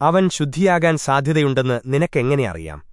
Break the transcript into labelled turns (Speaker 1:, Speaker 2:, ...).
Speaker 1: അവൻ ശുദ്ധിയാകാൻ സാധ്യതയുണ്ടെന്ന് നിനക്കെങ്ങനെ അറിയാം?